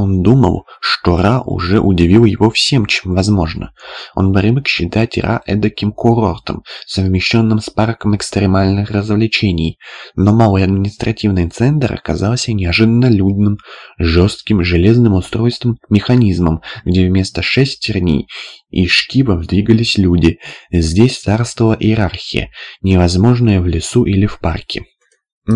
Он думал, что Ра уже удивил его всем, чем возможно. Он привык считать Ра эдаким курортом, совмещенным с парком экстремальных развлечений, но малый административный центр оказался неожиданно людным, жестким железным устройством, механизмом, где вместо шестерней и шкибов двигались люди. Здесь царствовала иерархия, невозможная в лесу или в парке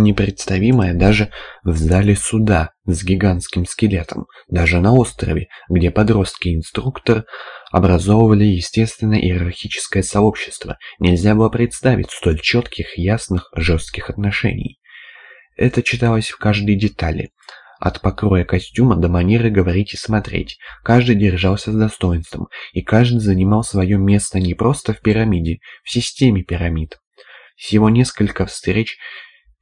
непредставимое даже в зале суда с гигантским скелетом, даже на острове, где подростки-инструктор образовывали естественное иерархическое сообщество, нельзя было представить столь четких, ясных, жестких отношений. Это читалось в каждой детали. От покроя костюма до манеры говорить и смотреть. Каждый держался с достоинством, и каждый занимал свое место не просто в пирамиде, в системе пирамид. Всего несколько встреч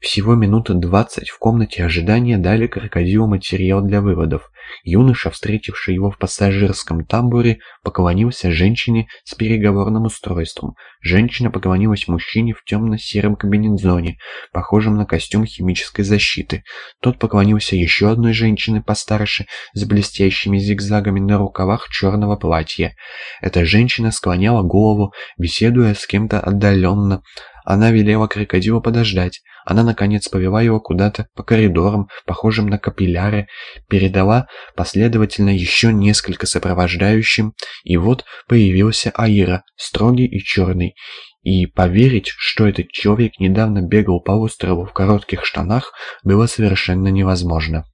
всего минуты двадцать в комнате ожидания дали крокодилу материал для выводов. Юноша, встретивший его в пассажирском тамбуре, поклонился женщине с переговорным устройством. Женщина поклонилась мужчине в темно-сером комбинезоне, похожем на костюм химической защиты. Тот поклонился еще одной женщине постарше, с блестящими зигзагами на рукавах черного платья. Эта женщина склоняла голову, беседуя с кем-то отдаленно, она велела крокодилу подождать. Она, наконец, повела его куда-то по коридорам, похожим на капилляры, передала последовательно еще несколько сопровождающим, и вот появился Аира, строгий и черный. И поверить, что этот человек недавно бегал по острову в коротких штанах, было совершенно невозможно.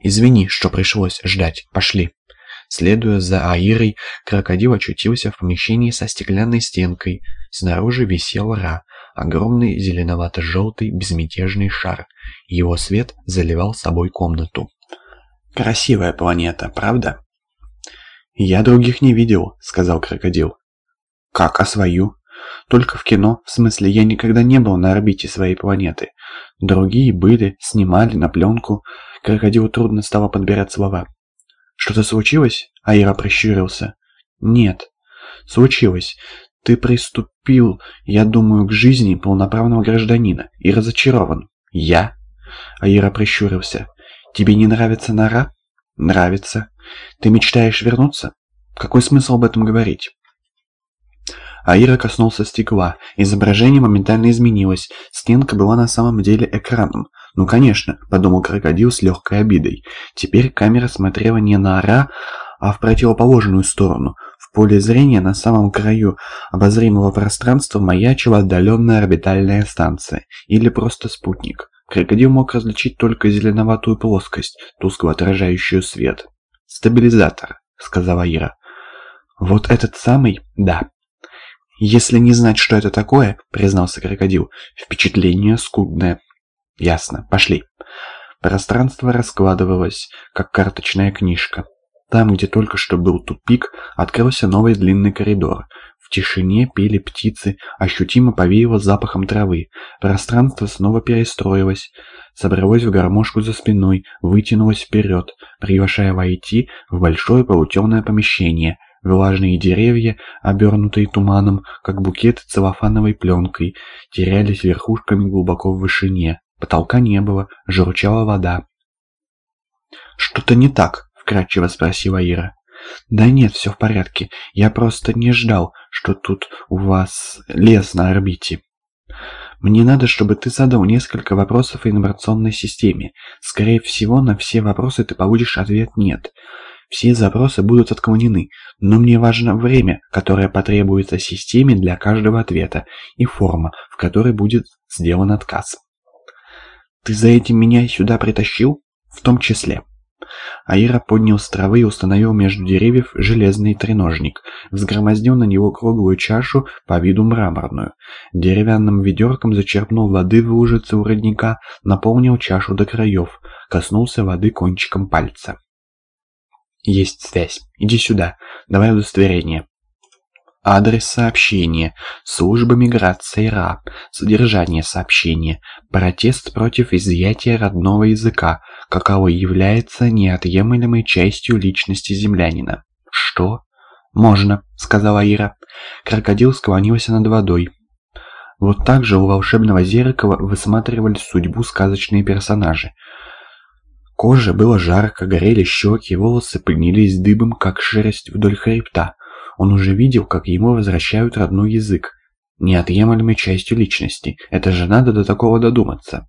«Извини, что пришлось ждать. Пошли». Следуя за Аирой, крокодил очутился в помещении со стеклянной стенкой. Снаружи висел Ра, огромный зеленовато-желтый безмятежный шар. Его свет заливал собой комнату. «Красивая планета, правда?» «Я других не видел», — сказал крокодил. «Как, а свою?» «Только в кино, в смысле, я никогда не был на орбите своей планеты. Другие были, снимали на пленку. Крокодилу трудно стало подбирать слова. «Что-то случилось?» — Аира прищурился. «Нет. Случилось. Ты приступил, я думаю, к жизни полноправного гражданина и разочарован. Я?» Аира прищурился. «Тебе не нравится нора?» «Нравится. Ты мечтаешь вернуться? Какой смысл об этом говорить?» Аира коснулся стекла. Изображение моментально изменилось. Стенка была на самом деле экраном. «Ну, конечно», — подумал крокодил с легкой обидой. Теперь камера смотрела не на Ара, а в противоположную сторону. В поле зрения на самом краю обозримого пространства маячила отдаленная орбитальная станция. Или просто спутник. Крокодил мог различить только зеленоватую плоскость, тускло отражающую свет. «Стабилизатор», — сказала Ира. «Вот этот самый? Да». «Если не знать, что это такое», — признался крокодил, — «впечатление скудное». «Ясно. Пошли». Пространство раскладывалось, как карточная книжка. Там, где только что был тупик, открылся новый длинный коридор. В тишине пели птицы, ощутимо повеяло запахом травы. Пространство снова перестроилось, собралось в гармошку за спиной, вытянулось вперед, приглашая войти в большое полутемное помещение. Влажные деревья, обернутые туманом, как букеты целлофановой пленкой, терялись верхушками глубоко в вышине. Потолка не было, журчала вода. «Что-то не так?» — вкратчиво спросила Ира. «Да нет, все в порядке. Я просто не ждал, что тут у вас лес на орбите. Мне надо, чтобы ты задал несколько вопросов о информационной системе. Скорее всего, на все вопросы ты получишь ответ «нет». Все запросы будут отклонены, но мне важно время, которое потребуется системе для каждого ответа, и форма, в которой будет сделан отказ. «Ты за этим меня сюда притащил?» «В том числе». Аира поднял с травы и установил между деревьев железный треножник, взгромоздил на него круглую чашу, по виду мраморную. Деревянным ведерком зачерпнул воды в лужице у родника, наполнил чашу до краев, коснулся воды кончиком пальца. «Есть связь. Иди сюда. Давай удостоверение». Адрес сообщения. Служба миграции РА. Содержание сообщения. Протест против изъятия родного языка, каково является неотъемлемой частью личности землянина. Что? Можно, сказала Ира. Крокодил склонился над водой. Вот так же у волшебного зеркала высматривали судьбу сказочные персонажи. коже было жарко, горели щеки, волосы поднялись дыбом, как шерсть вдоль хребта. Он уже видел, как ему возвращают родной язык, неотъемлемой частью личности. Это же надо до такого додуматься.